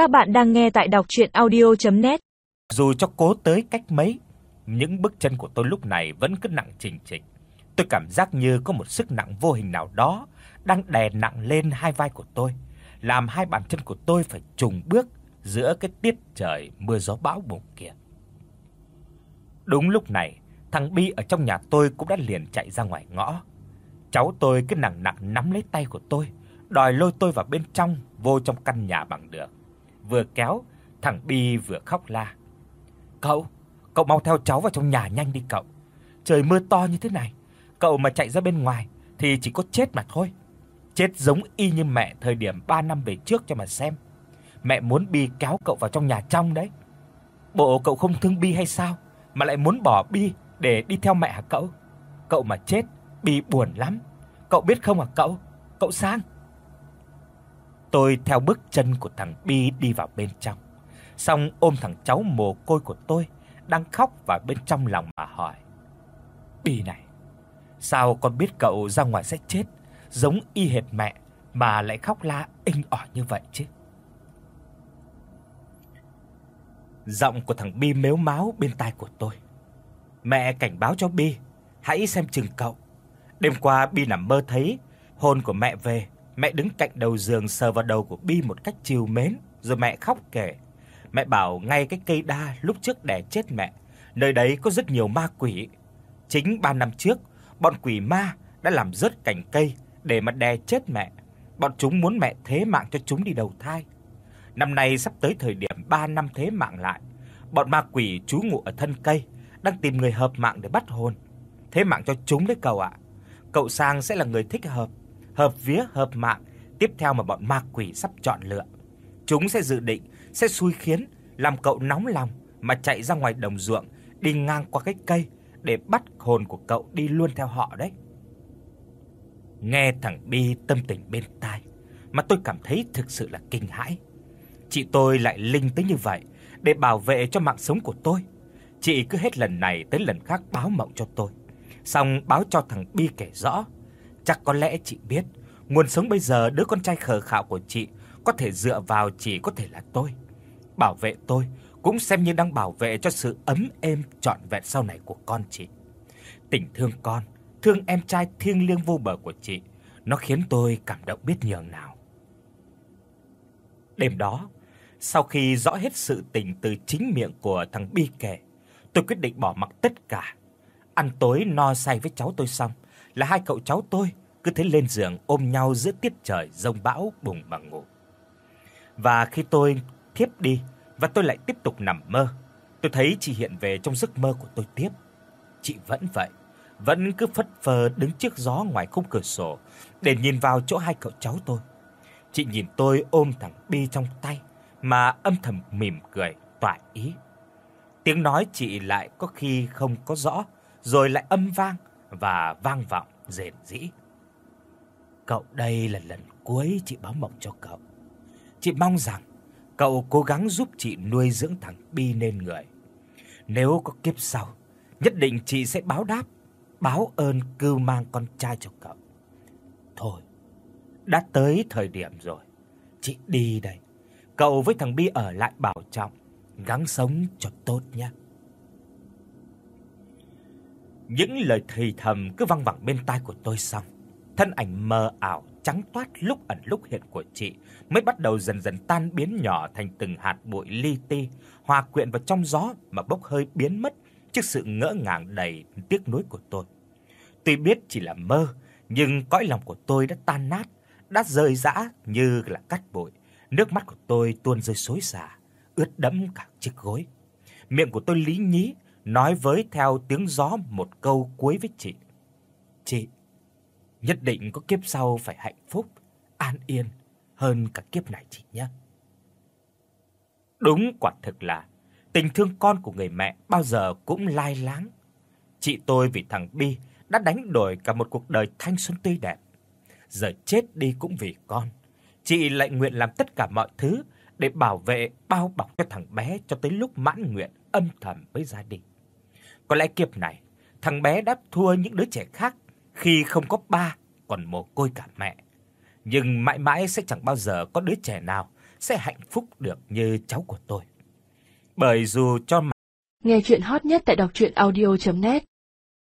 Các bạn đang nghe tại đọc audio net Dù cho cố tới cách mấy, những bước chân của tôi lúc này vẫn cứ nặng trịch trịch Tôi cảm giác như có một sức nặng vô hình nào đó đang đè nặng lên hai vai của tôi, làm hai bàn chân của tôi phải trùng bước giữa cái tiết trời mưa gió bão bùng kia. Đúng lúc này, thằng Bi ở trong nhà tôi cũng đã liền chạy ra ngoài ngõ. Cháu tôi cứ nặng nặng nắm lấy tay của tôi, đòi lôi tôi vào bên trong, vô trong căn nhà bằng được. Vừa kéo, thằng Bi vừa khóc la. "Cậu, cậu mau theo cháu vào trong nhà nhanh đi cậu. Trời mưa to như thế này, cậu mà chạy ra bên ngoài thì chỉ có chết mà thôi. Chết giống y như mẹ thời điểm 3 năm về trước cho mà xem. Mẹ muốn Bi kéo cậu vào trong nhà trong đấy. Bộ cậu không thương Bi hay sao mà lại muốn bỏ Bi để đi theo mẹ hả cậu? Cậu mà chết, Bi buồn lắm. Cậu biết không hả cậu? Cậu Sang." Tôi theo bước chân của thằng Bi đi vào bên trong. Xong ôm thằng cháu mồ côi của tôi đang khóc vào bên trong lòng mà hỏi: "Bi này, sao con biết cậu ra ngoài sẽ chết, giống y hệt mẹ mà lại khóc la inh ỏi như vậy chứ?" Giọng của thằng Bi mếu máo bên tai của tôi. Mẹ cảnh báo cho Bi, hãy xem chừng cậu. Đêm qua Bi nằm mơ thấy hồn của mẹ về, mẹ đứng cạnh đầu giường sờ vào đầu của Bi một cách trìu mến, rồi mẹ khóc kể. Mẹ bảo ngay cái cây đa lúc trước đẻ chết mẹ, nơi đấy có rất nhiều ma quỷ. Chính 3 năm trước, bọn quỷ ma đã làm rớt cành cây để mà đè chết mẹ. Bọn chúng muốn mẹ thế mạng cho chúng đi đầu thai. Năm nay sắp tới thời điểm 3 năm thế mạng lại, bọn ma quỷ trú ngụ ở thân cây đang tìm người hợp mạng để bắt hồn. Thế mạng cho chúng đấy cậu ạ. Cậu Sang sẽ là người thích hợp, hợp vía hợp mạng tiếp theo mà bọn ma quỷ sắp chọn lựa. Chúng sẽ dự định sẽ xui khiến làm cậu nóng lòng mà chạy ra ngoài đồng ruộng, đi ngang qua cái cây để bắt hồn của cậu đi luôn theo họ đấy. Nghe thằng Bi tâm tình bên tai, mà tôi cảm thấy thực sự là kinh hãi. Chị tôi lại linh tới như vậy để bảo vệ cho mạng sống của tôi. Chị cứ hết lần này tới lần khác báo mộng cho tôi. Xong báo cho thằng Bi kể rõ, chắc có lẽ chị biết, nguồn sống bây giờ đứa con trai khờ khạo của chị có thể dựa vào chỉ có thể là tôi. Bảo vệ tôi cũng xem như đang bảo vệ cho sự ấm êm trọn vẹn sau này của con chị. Tình thương con, thương em trai thiêng liêng vô bờ của chị, nó khiến tôi cảm động biết nhường nào. Đêm đó, sau khi rõ hết sự tình từ chính miệng của thằng Bi kể, tôi quyết định bỏ mặc tất cả. Ăn tối no say với cháu tôi xong, là hai cậu cháu tôi cứ thế lên giường ôm nhau giữa tiết trời rông bão bùng mà ngủ. Và khi tôi thiếp đi và tôi lại tiếp tục nằm mơ, tôi thấy chị hiện về trong giấc mơ của tôi tiếp. Chị vẫn vậy, vẫn cứ phất phơ đứng trước gió ngoài khung cửa sổ để nhìn vào chỗ hai cậu cháu tôi. Chị nhìn tôi ôm thằng Bi trong tay mà âm thầm mỉm cười tỏa ý. Tiếng nói chị lại có khi không có rõ, rồi lại âm vang và vang vọng rền rĩ. Cậu đây là lần cuối chị báo mộng cho cậu. Chị mong rằng cậu cố gắng giúp chị nuôi dưỡng thằng Bi nên người. Nếu có kiếp sau, nhất định chị sẽ báo đáp, báo ơn cưu mang con trai cho cậu. Thôi, đã tới thời điểm rồi, chị đi đây. Cậu với thằng Bi ở lại bảo trọng, gắng sống cho tốt nhé. Những lời thì thầm cứ vang vẳng bên tai của tôi xong, thân ảnh mờ ảo trắng toát lúc ẩn lúc hiện của chị mới bắt đầu dần dần tan biến nhỏ thành từng hạt bụi li ti, hòa quyện vào trong gió mà bốc hơi biến mất trước sự ngỡ ngàng đầy tiếc nuối của tôi. Tuy biết chỉ là mơ, nhưng cõi lòng của tôi đã tan nát, đã rơi rã như là cát bụi. Nước mắt của tôi tuôn rơi xối xả, ướt đẫm cả chiếc gối. Miệng của tôi lý nhí nói với theo tiếng gió một câu cuối với chị. "Chị, nhất định có kiếp sau phải hạnh phúc, an yên hơn cả kiếp này chị nhé." Đúng quả thực là tình thương con của người mẹ bao giờ cũng lai láng. Chị tôi vì thằng Bi đã đánh đổi cả một cuộc đời thanh xuân tươi đẹp. Giờ chết đi cũng vì con. Chị lại nguyện làm tất cả mọi thứ để bảo vệ bao bọc cho thằng bé cho tới lúc mãn nguyện âm thầm với gia đình. Có lẽ kiếp này, thằng bé đã thua những đứa trẻ khác khi không có ba còn mồ côi cả mẹ. Nhưng mãi mãi sẽ chẳng bao giờ có đứa trẻ nào sẽ hạnh phúc được như cháu của tôi. Bởi dù cho Nghe chuyện hot nhất tại đọc audio net